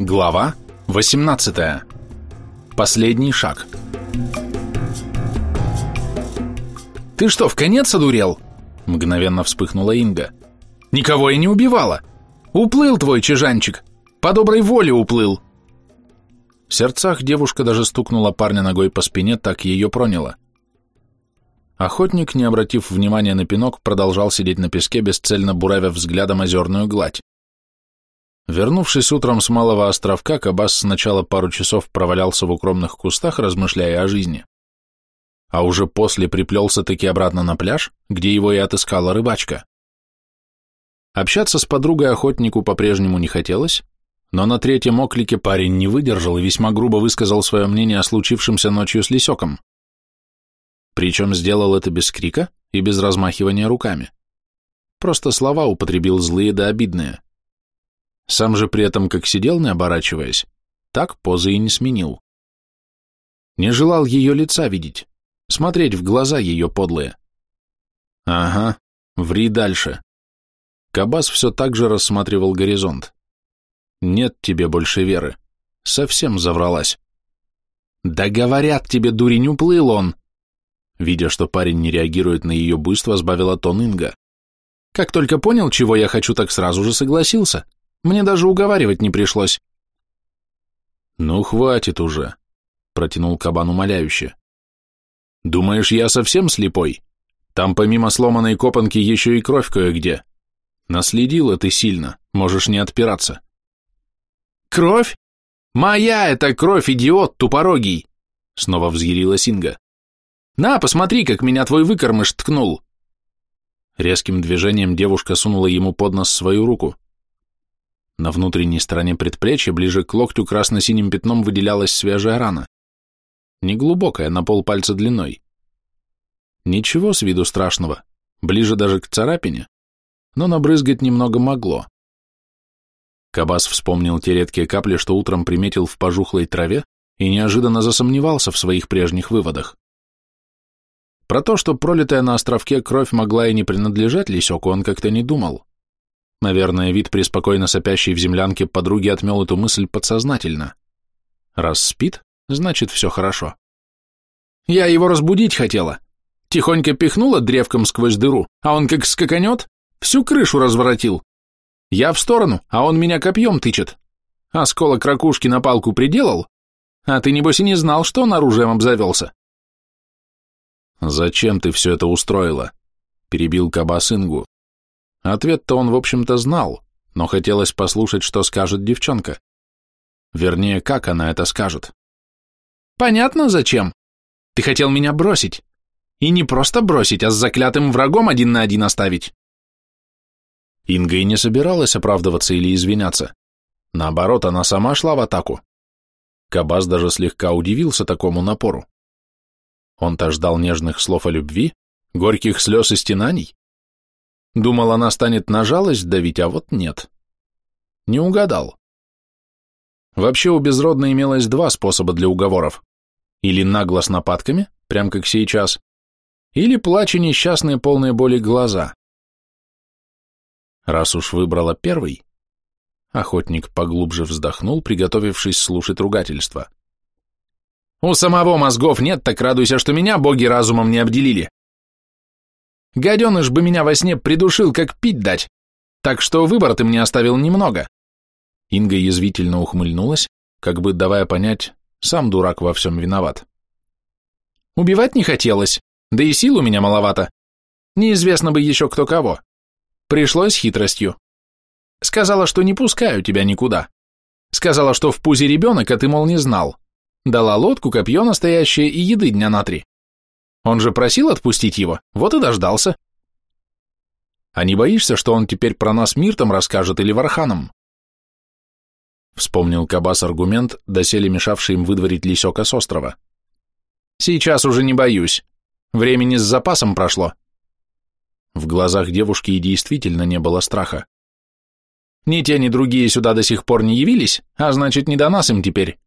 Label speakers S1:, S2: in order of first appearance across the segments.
S1: Глава 18. Последний шаг. «Ты что, в конец одурел?» Мгновенно вспыхнула Инга. «Никого я не убивала! Уплыл твой чижанчик! По доброй воле уплыл!» В сердцах девушка даже стукнула парня ногой по спине, так ее проняло. Охотник, не обратив внимания на пинок, продолжал сидеть на песке, бесцельно буравя взглядом озерную гладь. Вернувшись утром с малого островка, Кабас сначала пару часов провалялся в укромных кустах, размышляя о жизни, а уже после приплелся-таки обратно на пляж, где его и отыскала рыбачка. Общаться с подругой охотнику по-прежнему не хотелось, но на третьем оклике парень не выдержал и весьма грубо высказал свое мнение о случившемся ночью с Лисеком. Причем сделал это без крика и без размахивания руками. Просто слова употребил злые да обидные. Сам же при этом, как сидел, не оборачиваясь, так позы и не сменил. Не желал ее лица видеть, смотреть в глаза ее подлые. Ага, ври дальше. Кабас все так же рассматривал горизонт. Нет тебе больше веры. Совсем завралась. Да говорят тебе, дурень, уплыл он. Видя, что парень не реагирует на ее буйство, сбавила тон Инга. Как только понял, чего я хочу, так сразу же согласился. Мне даже уговаривать не пришлось. Ну, хватит уже, протянул кабан умоляюще. Думаешь, я совсем слепой? Там помимо сломанной копанки еще и кровь кое-где. Наследила ты сильно, можешь не отпираться. Кровь? Моя это кровь, идиот тупорогий! Снова взъярилась Инга. На, посмотри, как меня твой выкормыш ткнул. Резким движением девушка сунула ему под нос свою руку. На внутренней стороне предплечья, ближе к локтю, красно-синим пятном выделялась свежая рана. Неглубокая, на полпальца длиной. Ничего с виду страшного, ближе даже к царапине, но набрызгать немного могло. Кабас вспомнил те редкие капли, что утром приметил в пожухлой траве, и неожиданно засомневался в своих прежних выводах. Про то, что пролитая на островке кровь могла и не принадлежать Лисеку, он как-то не думал. Наверное, вид преспокойно сопящей в землянке подруги отмел эту мысль подсознательно. Раз спит, значит, все хорошо. Я его разбудить хотела. Тихонько пихнула древком сквозь дыру, а он как скаканет, всю крышу разворотил. Я в сторону, а он меня копьем тычет. Осколок ракушки на палку приделал, а ты, небось, и не знал, что он оружием обзавелся. «Зачем ты все это устроила?» — перебил Кабас Ингу. Ответ-то он, в общем-то, знал, но хотелось послушать, что скажет девчонка. Вернее, как она это скажет. «Понятно, зачем. Ты хотел меня бросить. И не просто бросить, а с заклятым врагом один на один оставить. Инга и не собиралась оправдываться или извиняться. Наоборот, она сама шла в атаку. Кабас даже слегка удивился такому напору. Он-то ждал нежных слов о любви, горьких слез и стенаний. Думал, она станет на жалость давить, а вот нет. Не угадал. Вообще у безродной имелось два способа для уговоров. Или нагло с нападками, прям как сейчас, или плача несчастные полные боли глаза. Раз уж выбрала первый, охотник поглубже вздохнул, приготовившись слушать ругательство. «У самого мозгов нет, так радуйся, что меня боги разумом не обделили. Гаденыш бы меня во сне придушил, как пить дать, так что выбор ты мне оставил немного». Инга язвительно ухмыльнулась, как бы давая понять, сам дурак во всем виноват. «Убивать не хотелось, да и сил у меня маловато. Неизвестно бы еще кто кого. Пришлось хитростью. Сказала, что не пускаю тебя никуда. Сказала, что в пузе ребенок, а ты, мол, не знал. Дала лодку, копье настоящее и еды дня на три. Он же просил отпустить его, вот и дождался. А не боишься, что он теперь про нас Миртом расскажет или Варханом? Вспомнил Кабас аргумент, доселе мешавший им выдворить лисека с острова. Сейчас уже не боюсь. Времени с запасом прошло. В глазах девушки и действительно не было страха. Ни те, ни другие сюда до сих пор не явились, а значит, не до нас им теперь.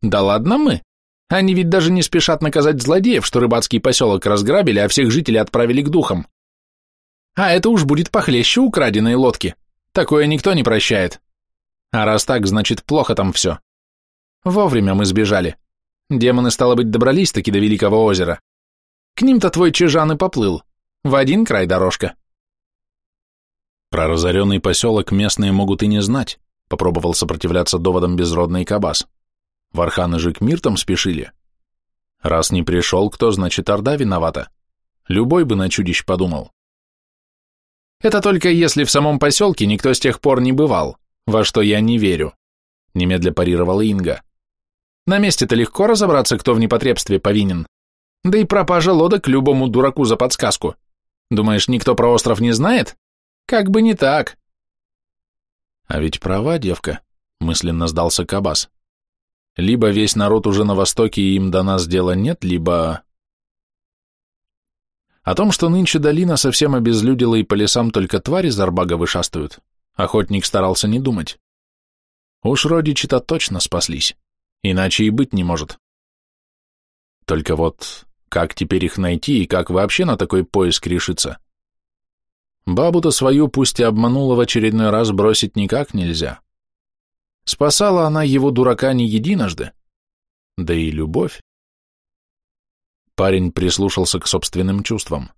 S1: Да ладно мы. Они ведь даже не спешат наказать злодеев, что рыбацкий поселок разграбили, а всех жителей отправили к духам. А это уж будет похлеще украденной лодки. Такое никто не прощает. А раз так, значит, плохо там все. Вовремя мы сбежали. Демоны, стало быть, добрались-таки до Великого озера. К ним-то твой чижан и поплыл. В один край дорожка.
S2: Про разоренный поселок местные могут и не знать, попробовал сопротивляться доводам безродный Кабас. Вархан и Жикмир там спешили. Раз не пришел, кто, значит, Орда виновата. Любой бы на чудищ подумал.
S1: Это только если в самом поселке никто с тех пор не бывал, во что я не верю, немедля парировала Инга. На месте-то легко разобраться, кто в непотребстве повинен. Да и пропажа лодок любому дураку за подсказку. Думаешь, никто про остров не знает? Как бы не так.
S2: А ведь права девка, мысленно сдался Кабас. Либо весь народ уже на востоке и им до нас дела нет, либо... О том, что нынче долина совсем обезлюдила и по лесам только твари Зарбага вышастают, охотник старался не думать. Уж родичи-то точно спаслись, иначе и быть не может. Только вот как теперь их найти и как вообще на такой поиск решиться? Бабу-то свою, пусть и обманула в очередной раз, бросить никак нельзя. Спасала она его дурака не единожды. Да и любовь. Парень прислушался к собственным чувствам.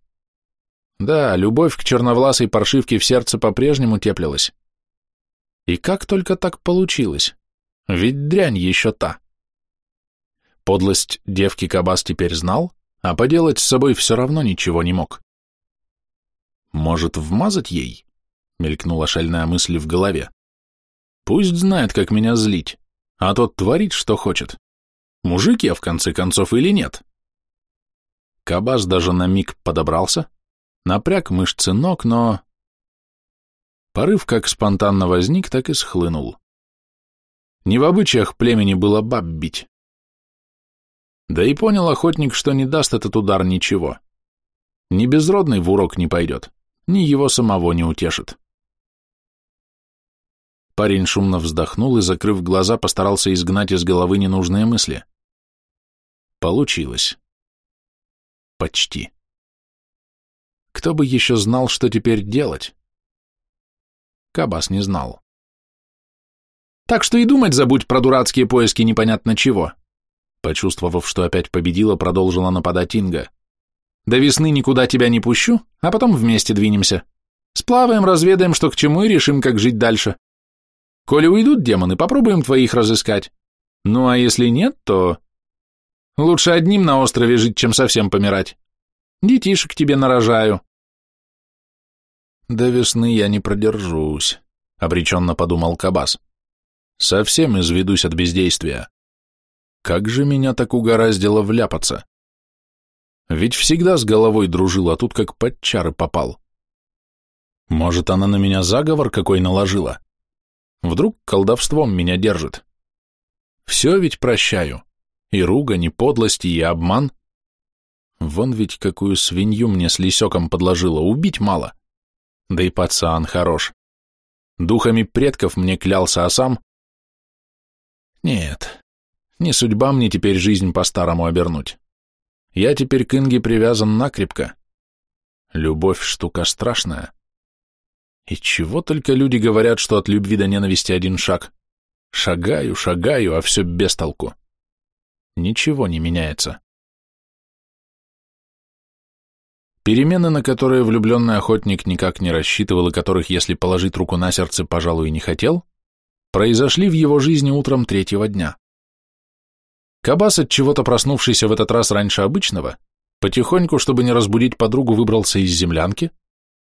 S2: Да, любовь к черновласой паршивке в сердце по-прежнему теплилась. И как только так получилось? Ведь дрянь еще та. Подлость девки Кабас теперь знал, а поделать с собой все равно ничего не мог. Может, вмазать ей? Мелькнула шальная мысль в голове. Пусть знает, как меня злить, а тот творит, что хочет. Мужик я, в конце концов, или нет? Кабас даже на миг подобрался, напряг мышцы ног, но... Порыв как спонтанно возник, так и схлынул. Не в обычаях племени было баб бить. Да и понял охотник, что не даст этот удар ничего. Ни безродный в урок не пойдет ни его самого не утешит. Парень шумно вздохнул и, закрыв глаза, постарался изгнать из головы ненужные мысли. Получилось. Почти. Кто бы еще знал, что теперь делать? Кабас не знал.
S1: Так что и думать забудь про дурацкие поиски непонятно чего.
S2: Почувствовав, что опять победила, продолжила нападать Инга.
S1: До весны никуда тебя не пущу, а потом вместе двинемся. Сплаваем, разведаем, что к чему, и решим, как жить дальше. Коли уйдут демоны, попробуем твоих разыскать. Ну, а если нет, то... Лучше одним на острове жить, чем совсем помирать. Детишек тебе нарожаю.
S2: До весны я не продержусь, — обреченно подумал Кабас. Совсем изведусь от бездействия. Как же меня так угораздило вляпаться? Ведь всегда с головой дружил, а тут как под чары попал. Может, она на меня заговор какой наложила? Вдруг колдовством меня держит? Все ведь прощаю. И ругань, и подлости, и обман. Вон ведь какую свинью мне с лисеком подложила, убить мало. Да и пацан хорош. Духами предков мне клялся, а сам... Нет, не судьба мне теперь жизнь по-старому обернуть. Я теперь к Инге привязан накрепко. Любовь — штука страшная. И чего только люди говорят, что от любви до ненависти один шаг. Шагаю, шагаю, а все без толку. Ничего не меняется. Перемены, на которые влюбленный охотник никак не рассчитывал и которых, если положить руку на сердце, пожалуй, не хотел, произошли в его жизни утром третьего дня. Кабас, от чего-то проснувшийся в этот раз раньше обычного, потихоньку, чтобы не разбудить подругу, выбрался из землянки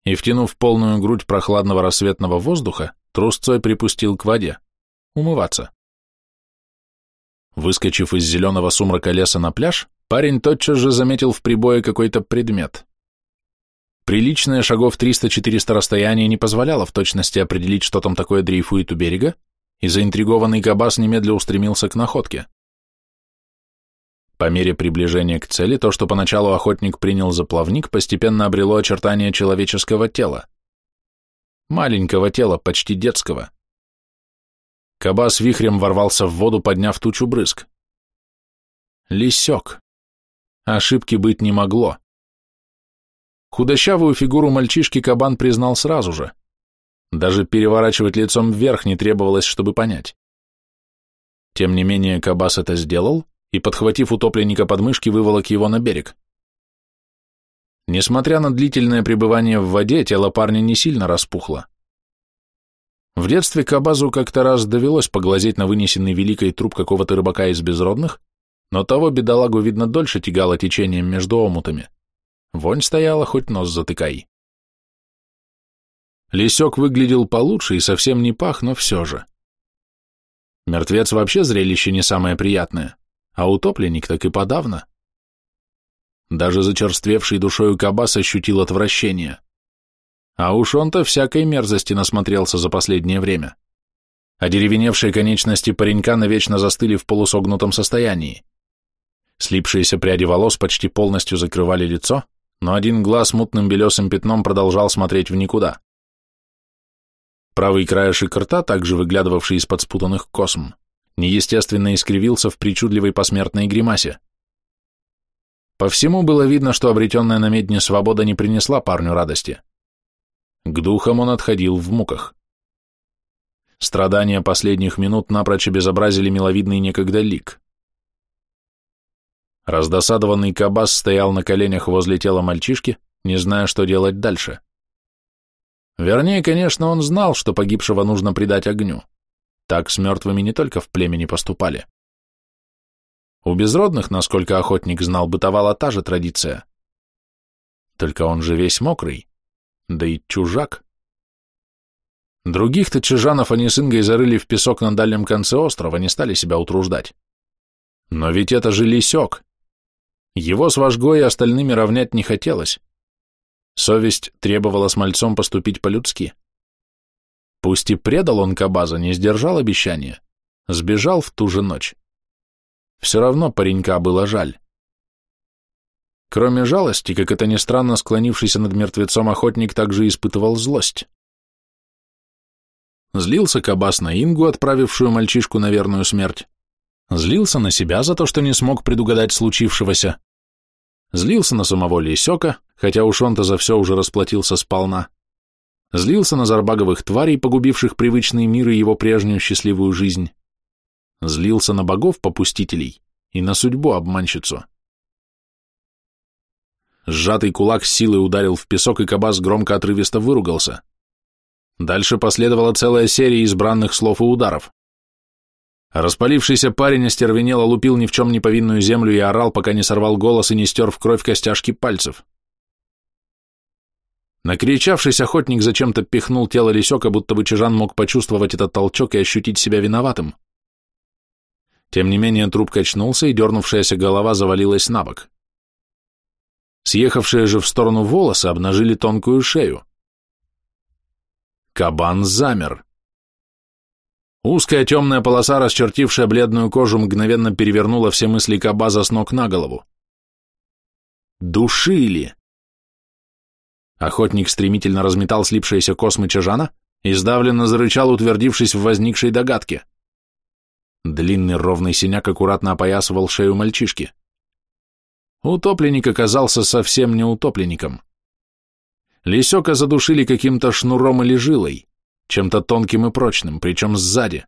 S2: и, втянув полную грудь прохладного рассветного воздуха, трусцой припустил к воде, умываться. Выскочив из зеленого сумрака леса на пляж, парень тотчас же заметил в прибое какой-то предмет. Приличное шагов 300-400 расстояние не позволяло в точности определить, что там такое дрейфует у берега, и заинтригованный Кабас немедля устремился к находке. По мере приближения к цели, то, что поначалу охотник принял за плавник, постепенно обрело очертания человеческого тела. Маленького тела, почти детского. Кабас вихрем ворвался в воду, подняв тучу брызг. Лисек. Ошибки быть не могло. Худощавую фигуру мальчишки кабан признал сразу же. Даже переворачивать лицом вверх не требовалось, чтобы понять. Тем не менее, Кабас это сделал и, подхватив утопленника под мышки, выволок его на берег. Несмотря на длительное пребывание в воде, тело парня не сильно распухло. В детстве Кабазу как-то раз довелось поглазеть на вынесенный великой труп какого-то рыбака из безродных, но того бедолагу, видно, дольше тягало течением между омутами. Вонь стояла, хоть нос затыкай. Лисек выглядел получше и совсем не пах, но все же. Мертвец вообще зрелище не самое приятное, а утопленник так и подавно. Даже зачерствевший душою Кабас ощутил отвращение. А уж он-то всякой мерзости насмотрелся за последнее время. А деревеневшие конечности паренька навечно застыли в полусогнутом состоянии. Слипшиеся пряди волос почти полностью закрывали лицо, но один глаз мутным белесым пятном продолжал смотреть в никуда. Правый краешек рта, также выглядывавший из-под спутанных косм, неестественно искривился в причудливой посмертной гримасе. По всему было видно, что обретенная на медне свобода не принесла парню радости. К духам он отходил в муках. Страдания последних минут напрочь обезобразили миловидный некогда лик. Раздосадованный Кабас стоял на коленях возле тела мальчишки, не зная, что делать дальше. Вернее, конечно, он знал, что погибшего нужно предать огню. Так с мертвыми не только в племени поступали. У безродных, насколько охотник знал, бытовала та же традиция. Только он же весь мокрый, да и чужак. Других-то чижанов они с Ингой зарыли в песок на дальнем конце острова, не стали себя утруждать. Но ведь это же лисек. Его с вожгой и остальными равнять не хотелось. Совесть требовала с мальцом поступить по-людски. Пусть и предал он Кабаза, не сдержал обещания, сбежал в ту же ночь. Все равно паренька было жаль. Кроме жалости, как это ни странно, склонившийся над мертвецом охотник также испытывал злость. Злился Кабас на Ингу, отправившую мальчишку на верную смерть. Злился на себя за то, что не смог предугадать случившегося. Злился на самого Лисека, хотя уж он-то за все уже расплатился сполна. Злился на зарбаговых тварей, погубивших привычный мир и его прежнюю счастливую жизнь. Злился на богов-попустителей и на судьбу-обманщицу. Сжатый кулак силой ударил в песок, и Кабас громко отрывисто выругался. Дальше последовала целая серия избранных слов и ударов. Распалившийся парень остервенело лупил ни в чем не повинную землю и орал, пока не сорвал голос и не стер в кровь костяшки пальцев. Накричавшись охотник зачем-то пихнул тело лисека, будто бы Чижан мог почувствовать этот толчок и ощутить себя виноватым. Тем не менее труп качнулся, и дернувшаяся голова завалилась на бок. Съехавшие же в сторону волосы обнажили тонкую шею. Кабан замер. Узкая темная полоса, расчертившая бледную кожу, мгновенно перевернула все мысли Кабаза с ног на голову. Душили! Охотник стремительно разметал слипшиеся космы Чажана и сдавленно зарычал, утвердившись в возникшей догадке. Длинный ровный синяк аккуратно опоясывал шею мальчишки. Утопленник оказался совсем не утопленником. Лисека задушили каким-то шнуром или жилой чем-то тонким и прочным, причем сзади.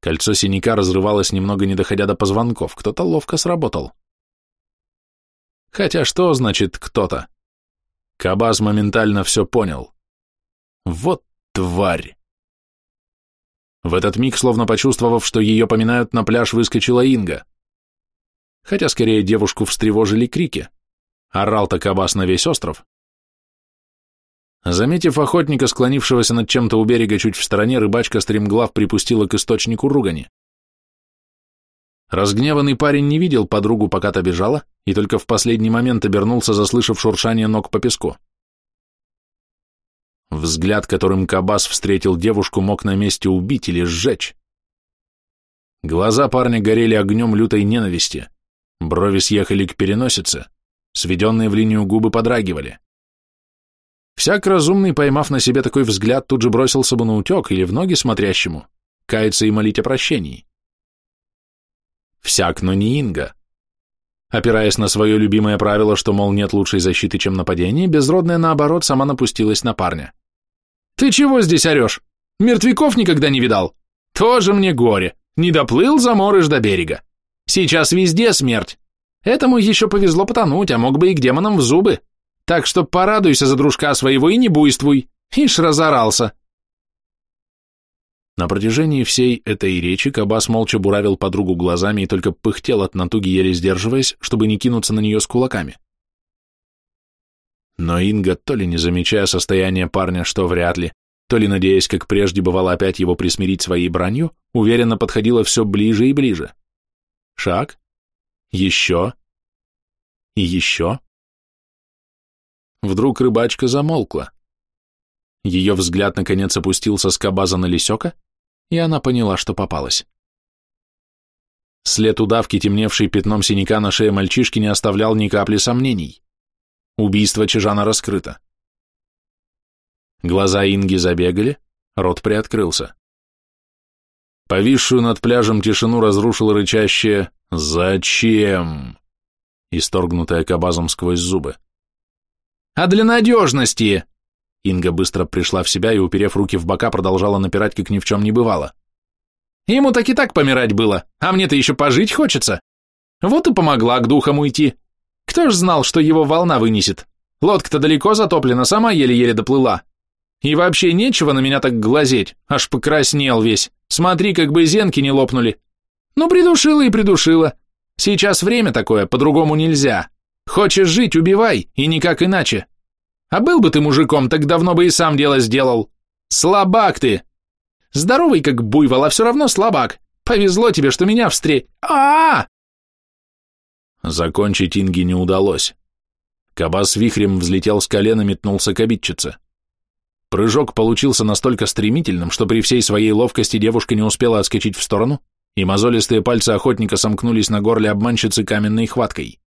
S2: Кольцо синяка разрывалось немного не доходя до позвонков, кто-то ловко сработал. Хотя что значит «кто-то»? Кабаз моментально все понял. Вот тварь! В этот миг, словно почувствовав, что ее поминают, на пляж выскочила Инга. Хотя скорее девушку встревожили крики. Орал-то Кабас на весь остров, Заметив охотника, склонившегося над чем-то у берега чуть в стороне, рыбачка стремглав припустила к источнику ругани. Разгневанный парень не видел подругу, пока та бежала, и только в последний момент обернулся, заслышав шуршание ног по песку. Взгляд, которым Кабас встретил девушку, мог на месте убить или сжечь. Глаза парня горели огнем лютой ненависти, брови съехали к переносице, сведенные в линию губы подрагивали. Всяк разумный, поймав на себе такой взгляд, тут же бросился бы на утек или в ноги смотрящему, каяться и молить о прощении. Всяк, но не Инга. Опираясь на свое любимое правило, что, мол, нет лучшей защиты, чем нападение, безродная, наоборот, сама напустилась на парня.
S1: Ты чего здесь орешь? Мертвяков никогда не видал? Тоже мне горе. Не доплыл заморыш до берега. Сейчас везде смерть. Этому еще повезло потонуть, а мог бы и к демонам в зубы. Так что порадуйся за дружка своего и не буйствуй. Ишь разорался.
S2: На протяжении всей этой речи Кабас молча буравил подругу глазами и только пыхтел от натуги, еле сдерживаясь, чтобы не кинуться на нее с кулаками. Но Инга, то ли не замечая состояние парня, что вряд ли, то ли надеясь, как прежде бывало опять его присмирить своей бранью, уверенно подходила все ближе и ближе. Шаг. Еще. И еще. Вдруг рыбачка замолкла. Ее взгляд наконец опустился с кабаза на лисека, и она поняла, что попалась. След удавки, темневший пятном синяка на шее мальчишки, не оставлял ни капли сомнений. Убийство Чижана раскрыто. Глаза Инги забегали, рот приоткрылся. Повисшую над пляжем тишину разрушило рычащее «Зачем?», исторгнутое кабазом сквозь зубы.
S1: «А для надежности!»
S2: Инга быстро пришла в себя и, уперев руки в бока, продолжала напирать, как ни в чем не бывало.
S1: Ему так и так помирать было, а мне-то еще пожить хочется. Вот и помогла к духам уйти. Кто ж знал, что его волна вынесет? Лодка-то далеко затоплена, сама еле-еле доплыла. И вообще нечего на меня так глазеть, аж покраснел весь. Смотри, как бы зенки не лопнули. Ну, придушила и придушила. Сейчас время такое, по-другому нельзя. Хочешь жить, убивай, и никак иначе. А был бы ты мужиком, так давно бы и сам дело сделал. Слабак ты. Здоровый, как буйвол, а все равно слабак. Повезло тебе, что меня встре... а, -а,
S2: -а Закончить Инге не удалось. Кабас вихрем взлетел с колена, метнулся к обидчице. Прыжок получился настолько стремительным, что при всей своей ловкости девушка не успела отскочить в сторону, и мозолистые пальцы охотника сомкнулись на горле обманщицы каменной хваткой.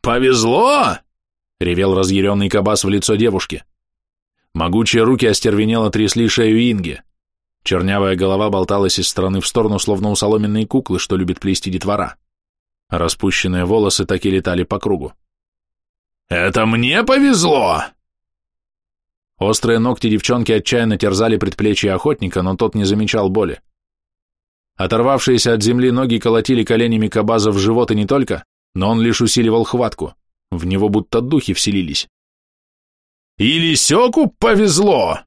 S1: «Повезло!»
S2: — ревел разъяренный кабас в лицо девушки. Могучие руки остервенело трясли шею Инги. Чернявая голова болталась из стороны в сторону, словно у соломенной куклы, что любит плести детвора. Распущенные волосы так и летали по кругу.
S1: «Это мне повезло!»
S2: Острые ногти девчонки отчаянно терзали предплечье охотника, но тот не замечал боли. Оторвавшиеся от земли ноги колотили коленями кабаза в живот и не только, но он лишь усиливал хватку. В него будто духи вселились.
S1: «Или Сёку повезло!»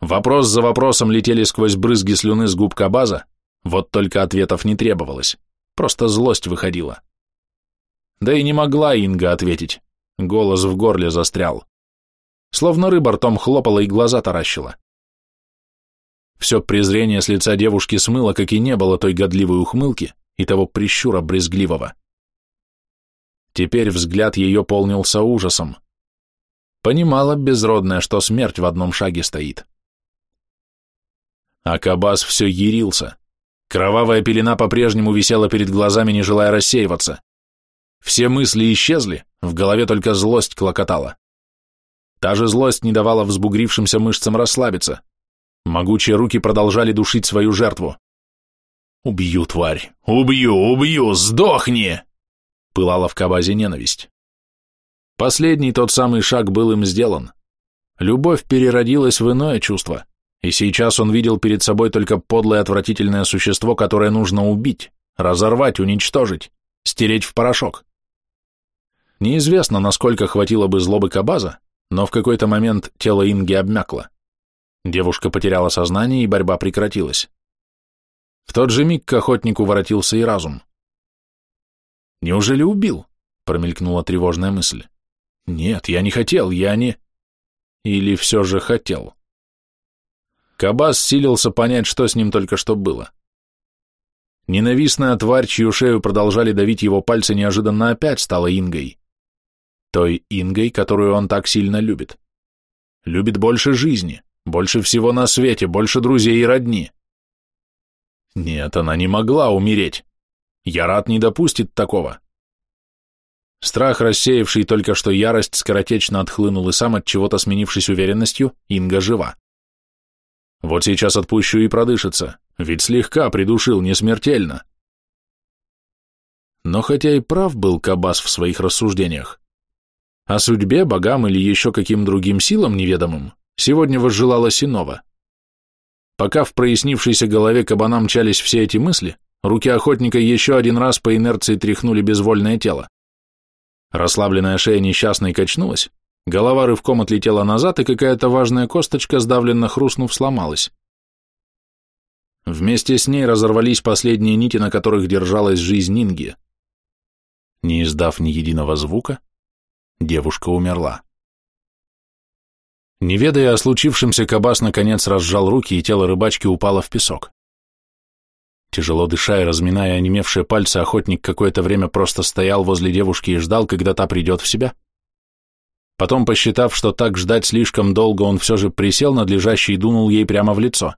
S2: Вопрос за вопросом летели сквозь брызги слюны с губ Кабаза, вот только ответов не требовалось, просто злость выходила. Да и не могла Инга ответить, голос в горле застрял. Словно рыба ртом хлопала и глаза таращила. Все презрение с лица девушки смыло, как и не было той годливой ухмылки и того прищура брезгливого. Теперь взгляд ее полнился ужасом. Понимала безродная, что смерть в одном шаге стоит. А Кабас все ярился. Кровавая пелена по-прежнему висела перед глазами, не желая рассеиваться. Все мысли исчезли, в голове только злость клокотала. Та же злость не давала взбугрившимся мышцам расслабиться. Могучие руки продолжали душить свою жертву. «Убью, тварь! Убью! Убью! Сдохни!» Пылала в Кабазе ненависть. Последний тот самый шаг был им сделан. Любовь переродилась в иное чувство, и сейчас он видел перед собой только подлое отвратительное существо, которое нужно убить, разорвать, уничтожить, стереть в порошок. Неизвестно, насколько хватило бы злобы Кабаза, но в какой-то момент тело Инги обмякло. Девушка потеряла сознание, и борьба прекратилась. В тот же миг к охотнику воротился и разум. «Неужели убил?» — промелькнула тревожная мысль. Нет, я не хотел, я не... Или все же хотел. Кабас силился понять, что с ним только что было. Ненавистная тварь, чью шею продолжали давить его пальцы, неожиданно опять стала Ингой. Той Ингой, которую он так сильно любит. Любит больше жизни, больше всего на свете, больше друзей и родни. Нет, она не могла умереть. Ярат не допустит такого. Страх, рассеявший только что ярость, скоротечно отхлынул и сам от чего-то сменившись уверенностью, Инга жива. Вот сейчас отпущу и продышится, ведь слегка придушил, не смертельно. Но хотя и прав был Кабас в своих рассуждениях, О судьбе, богам или еще каким другим силам неведомым сегодня возжелала Синова. Пока в прояснившейся голове кабана мчались все эти мысли, руки охотника еще один раз по инерции тряхнули безвольное тело. Расслабленная шея несчастной качнулась, голова рывком отлетела назад, и какая-то важная косточка, сдавленно хрустнув, сломалась. Вместе с ней разорвались последние нити, на которых держалась жизнь Нинги. Не издав ни единого звука, девушка умерла. Не ведая о случившемся, Кабас наконец разжал руки, и тело рыбачки упало в песок. Тяжело дыша и разминая онемевшие пальцы, охотник какое-то время просто стоял возле девушки и ждал, когда та придет в себя. Потом, посчитав, что так ждать слишком долго, он все же присел над лежащей и дунул ей прямо в лицо.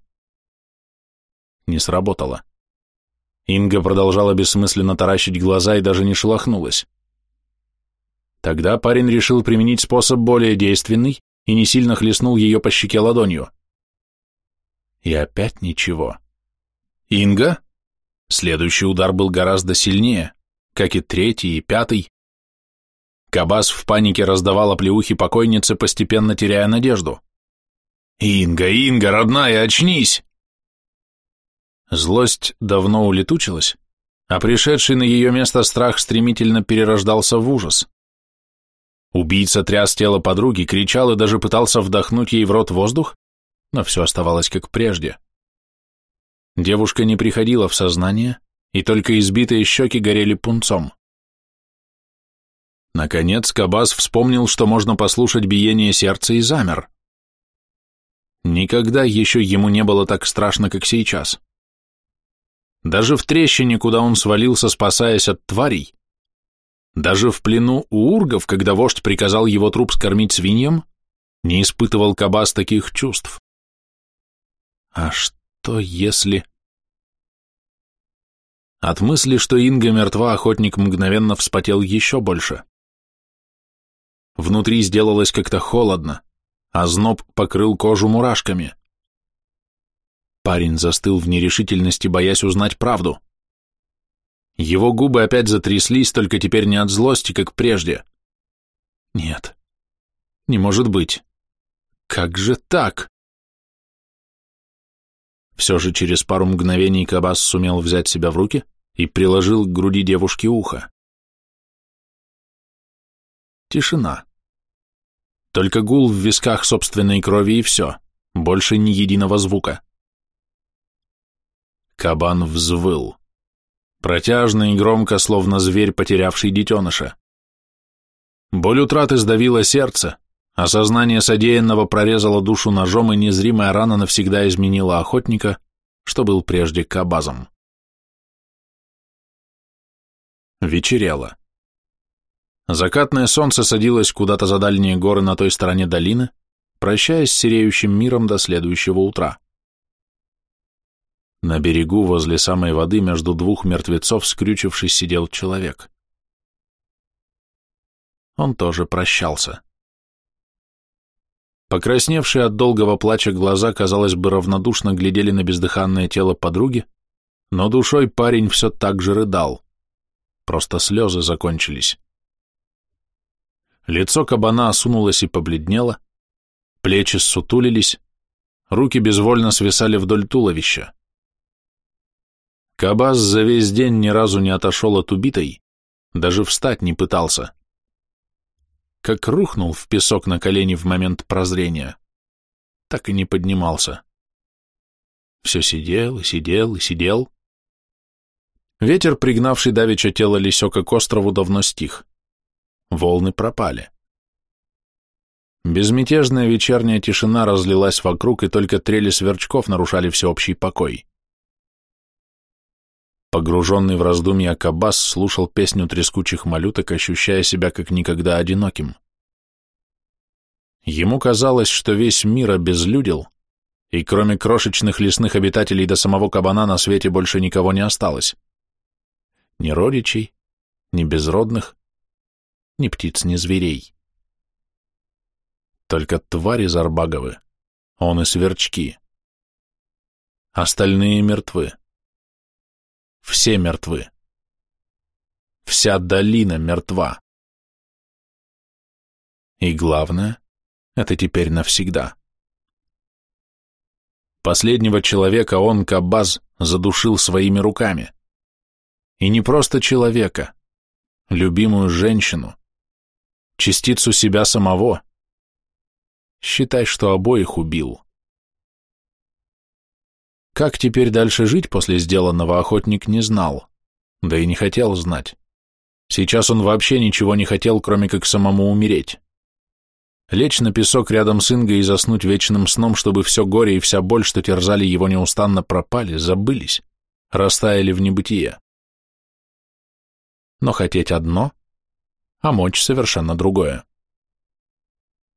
S2: Не сработало. Инга продолжала бессмысленно таращить глаза и даже не шелохнулась. Тогда парень решил применить способ более действенный и не сильно хлестнул ее по щеке ладонью. И опять ничего. Инга? Следующий удар был гораздо сильнее, как и третий и пятый. Кабас в панике раздавал оплеухи покойнице, постепенно теряя надежду. «Инга, Инга, родная, очнись!» Злость давно улетучилась, а пришедший на ее место страх стремительно перерождался в ужас. Убийца тряс тело подруги, кричал и даже пытался вдохнуть ей в рот воздух, но все оставалось как прежде. Девушка не приходила в сознание, и только избитые щеки горели пунцом. Наконец Кабас вспомнил, что можно послушать биение сердца и замер. Никогда еще ему не было так страшно, как сейчас. Даже в трещине, куда он свалился, спасаясь от тварей, даже в плену у ургов, когда вождь приказал его труп скормить свиньям, не испытывал Кабас таких чувств. А что если... От мысли, что Инга мертва, охотник мгновенно вспотел еще больше. Внутри сделалось как-то холодно, а зноб покрыл кожу мурашками. Парень застыл в нерешительности, боясь узнать правду. Его губы опять затряслись, только теперь не от злости, как прежде. Нет, не может быть. Как же так? Все же через пару мгновений Кабас сумел взять себя в руки и приложил к груди девушки ухо. Тишина. Только гул в висках собственной крови и все, больше ни единого звука. Кабан взвыл. Протяжно и громко, словно зверь, потерявший детеныша. Боль утраты сдавила сердце, осознание содеянного прорезало душу ножом, и незримая рана навсегда изменила охотника, что был прежде кабазом. Вечерело. Закатное солнце садилось куда-то за дальние горы на той стороне долины, прощаясь с сереющим миром до следующего утра. На берегу возле самой воды между двух мертвецов скрючившись сидел человек. Он тоже прощался. Покрасневшие от долгого плача глаза, казалось бы, равнодушно глядели на бездыханное тело подруги, но душой парень все так же рыдал. Просто слезы закончились. Лицо кабана осунулось и побледнело, плечи ссутулились, руки безвольно свисали вдоль туловища. Кабас за весь день ни разу не отошел от убитой, даже встать не пытался. Как рухнул в песок на колени в момент прозрения, так и не поднимался. Все сидел и сидел и сидел. Ветер, пригнавший давеча тело лисека к острову, давно стих. Волны пропали. Безмятежная вечерняя тишина разлилась вокруг, и только трели сверчков нарушали всеобщий покой. Погруженный в раздумья Кабас слушал песню трескучих малюток, ощущая себя как никогда одиноким. Ему казалось, что весь мир обезлюдил, и кроме крошечных лесных обитателей до самого кабана на свете больше никого не осталось. Ни родичей, ни безродных, ни птиц, ни зверей. Только твари Зарбаговы, он и сверчки. Остальные мертвы. Все мертвы. Вся долина мертва. И главное, это теперь навсегда. Последнего человека он, Кабаз, задушил своими руками. И не просто человека, любимую женщину, частицу себя самого. Считай, что обоих убил. Как теперь дальше жить после сделанного, охотник не знал, да и не хотел знать. Сейчас он вообще ничего не хотел, кроме как самому умереть. Лечь на песок рядом с Ингой и заснуть вечным сном, чтобы все горе и вся боль, что терзали его неустанно, пропали, забылись, растаяли в небытие. Но хотеть одно, а мочь совершенно другое.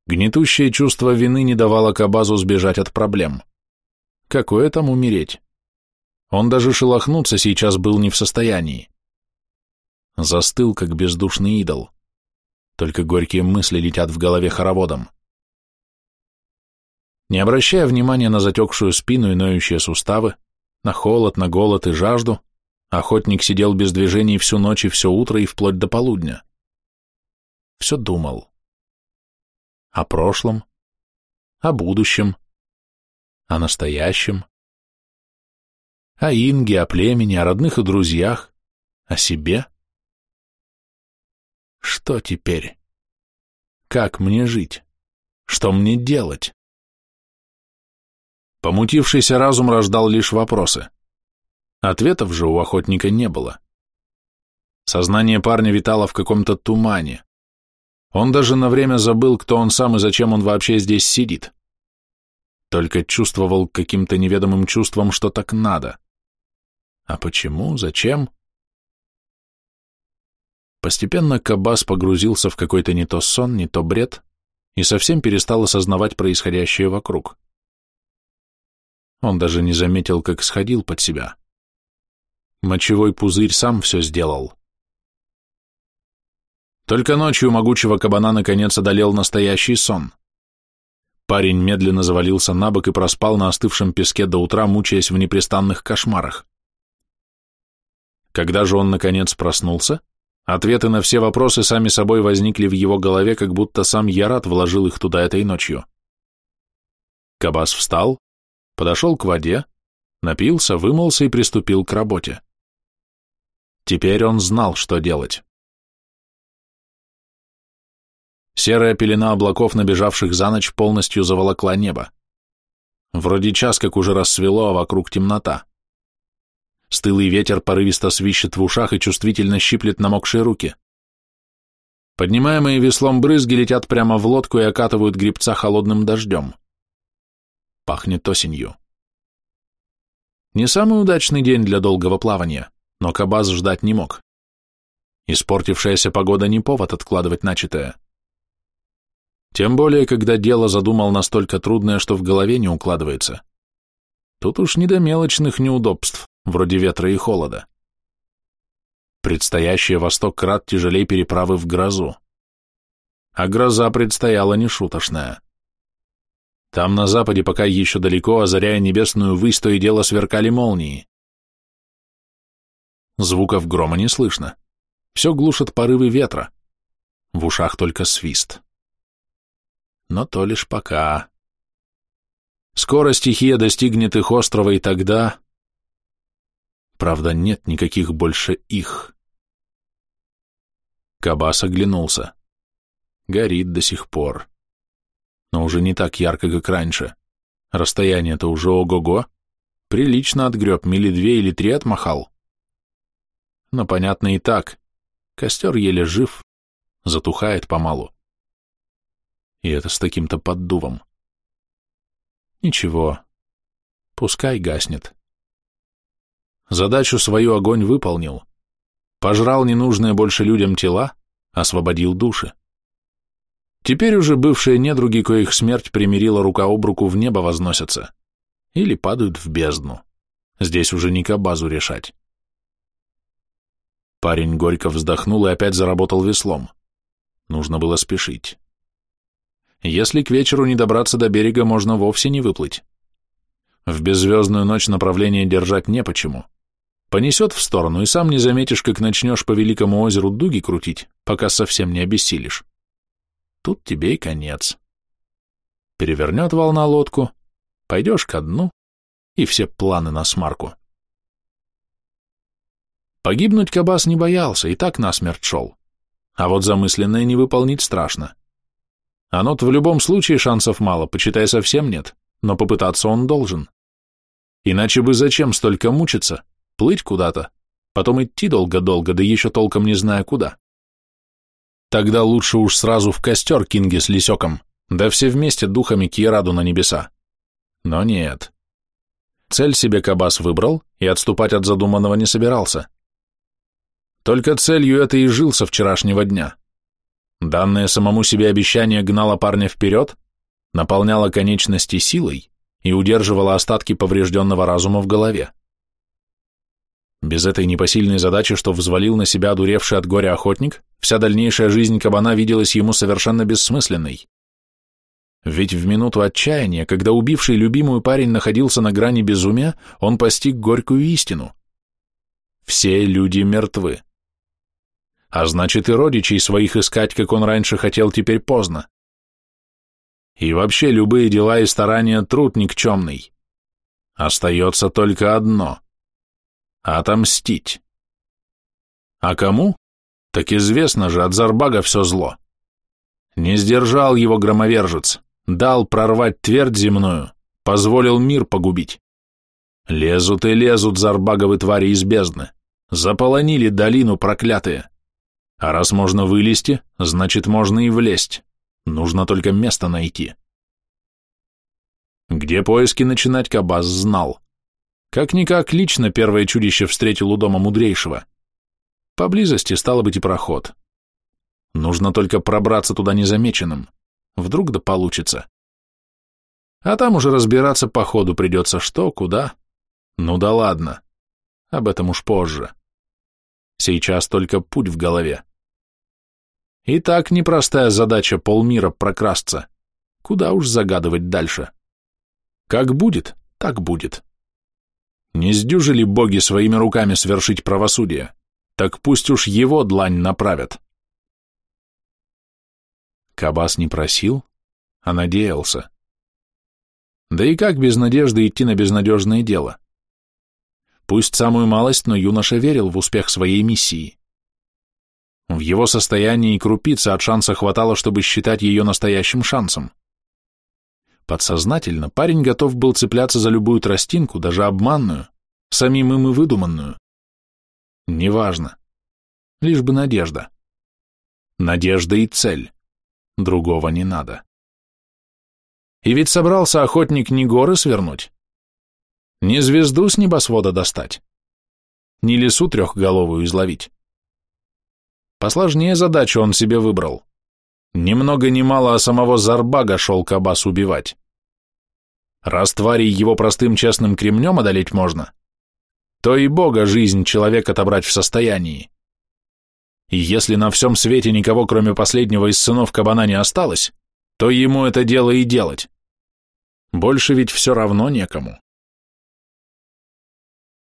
S2: Гнетущее чувство вины не давало Кабазу сбежать от проблем. Какое там умереть? Он даже шелохнуться сейчас был не в состоянии. Застыл, как бездушный идол. Только горькие мысли летят в голове хороводом. Не обращая внимания на затекшую спину и ноющие суставы, на холод, на голод и жажду, охотник сидел без движений всю ночь и все утро и вплоть до полудня. Все думал. О прошлом, о будущем, о настоящем, о Инге, о племени, о родных и друзьях, о себе. Что теперь? Как мне жить? Что мне делать? Помутившийся разум рождал лишь вопросы. Ответов же у охотника не было. Сознание парня витало в каком-то тумане. Он даже на время забыл, кто он сам и зачем он вообще здесь сидит. Только чувствовал каким-то неведомым чувством, что так надо. А почему, зачем? Постепенно Кабас погрузился в какой-то не то сон, не то бред и совсем перестал осознавать происходящее вокруг. Он даже не заметил, как сходил под себя. Мочевой пузырь сам все сделал. Только ночью могучего кабана наконец одолел настоящий сон. Парень медленно завалился на бок и проспал на остывшем песке до утра, мучаясь в непрестанных кошмарах. Когда же он наконец проснулся, ответы на все вопросы сами собой возникли в его голове, как будто сам Ярат вложил их туда этой ночью. Кабас встал, подошел к воде, напился, вымылся и приступил к работе. Теперь он знал, что делать. Серая пелена облаков, набежавших за ночь, полностью заволокла небо. Вроде час, как уже рассвело, а вокруг темнота. Стылый ветер порывисто свищет в ушах и чувствительно щиплет намокшие руки. Поднимаемые веслом брызги летят прямо в лодку и окатывают грибца холодным дождем. Пахнет осенью. Не самый удачный день для долгого плавания, но Кабаз ждать не мог. Испортившаяся погода не повод откладывать начатое. Тем более, когда дело задумал настолько трудное, что в голове не укладывается. Тут уж не до мелочных неудобств, вроде ветра и холода. Предстоящий восток крат тяжелей переправы в грозу. А гроза предстояла нешуточная. Там на западе, пока еще далеко, озаряя небесную высь, и дело сверкали молнии. Звуков грома не слышно. Все глушат порывы ветра. В ушах только свист но то лишь пока. Скоро стихия достигнет их острова, и тогда... Правда, нет никаких больше их. Кабас оглянулся. Горит до сих пор. Но уже не так ярко, как раньше. Расстояние-то уже ого-го. Прилично отгреб, мили две или три отмахал. Но понятно и так. Костер еле жив, затухает помалу. И это с таким-то поддувом. Ничего, пускай гаснет. Задачу свою огонь выполнил. Пожрал ненужные больше людям тела, освободил души. Теперь уже бывшие недруги, коих смерть примирила рука об руку, в небо возносятся. Или падают в бездну. Здесь уже не кабазу решать. Парень горько вздохнул и опять заработал веслом. Нужно было спешить. Если к вечеру не добраться до берега, можно вовсе не выплыть. В беззвездную ночь направление держать не почему. Понесет в сторону, и сам не заметишь, как начнешь по великому озеру дуги крутить, пока совсем не обессилишь. тут тебе и конец. Перевернет волна лодку, пойдешь ко дну, и все планы на смарку. Погибнуть Кабас не боялся, и так насмерть шел. А вот замысленное не выполнить страшно. Оно-то в любом случае шансов мало, почитай совсем нет, но попытаться он должен. Иначе бы зачем столько мучиться, плыть куда-то, потом идти долго-долго, да еще толком не зная куда. Тогда лучше уж сразу в костер Кинги с Лисеком, да все вместе духами Киераду на небеса. Но нет. Цель себе Кабас выбрал и отступать от задуманного не собирался. Только целью это и жил со вчерашнего дня. Данное самому себе обещание гнало парня вперед, наполняло конечности силой и удерживало остатки поврежденного разума в голове. Без этой непосильной задачи, что взвалил на себя одуревший от горя охотник, вся дальнейшая жизнь кабана виделась ему совершенно бессмысленной. Ведь в минуту отчаяния, когда убивший любимую парень находился на грани безумия, он постиг горькую истину. Все люди мертвы. А значит, и родичей своих искать, как он раньше хотел, теперь поздно. И вообще любые дела и старания труд никчемный. Остается только одно — отомстить. А кому? Так известно же, от Зарбага все зло. Не сдержал его громовержец, дал прорвать твердь земную, позволил мир погубить. Лезут и лезут Зарбаговы твари из бездны, заполонили долину проклятые. А раз можно вылезти, значит можно и влезть. Нужно только место найти. Где поиски начинать, Кабас знал. Как-никак лично первое чудище встретил у дома мудрейшего. Поблизости стало быть и проход. Нужно только пробраться туда незамеченным. Вдруг да получится. А там уже разбираться по ходу придется, что, куда. Ну да ладно. Об этом уж позже. Сейчас только путь в голове. И так непростая задача полмира прокрасться. Куда уж загадывать дальше. Как будет, так будет. Не сдюжили боги своими руками свершить правосудие, так пусть уж его длань направят. Кабас не просил, а надеялся. Да и как без надежды идти на безнадежное дело? Пусть самую малость, но юноша верил в успех своей миссии. В его состоянии и крупицы от шанса хватало, чтобы считать ее настоящим шансом. Подсознательно парень готов был цепляться за любую тростинку, даже обманную, самим им и выдуманную. Неважно. Лишь бы надежда. Надежда и цель. Другого не надо. И ведь собрался охотник не горы свернуть, не звезду с небосвода достать, не лесу трехголовую изловить. Посложнее задачу он себе выбрал. Ни много ни мало, а самого Зарбага шел Кабас убивать. Раз тварей его простым честным кремнем одолеть можно, то и Бога жизнь человек отобрать в состоянии. И если на всем свете никого, кроме последнего из сынов кабана, не осталось, то ему это дело и делать. Больше ведь все равно некому.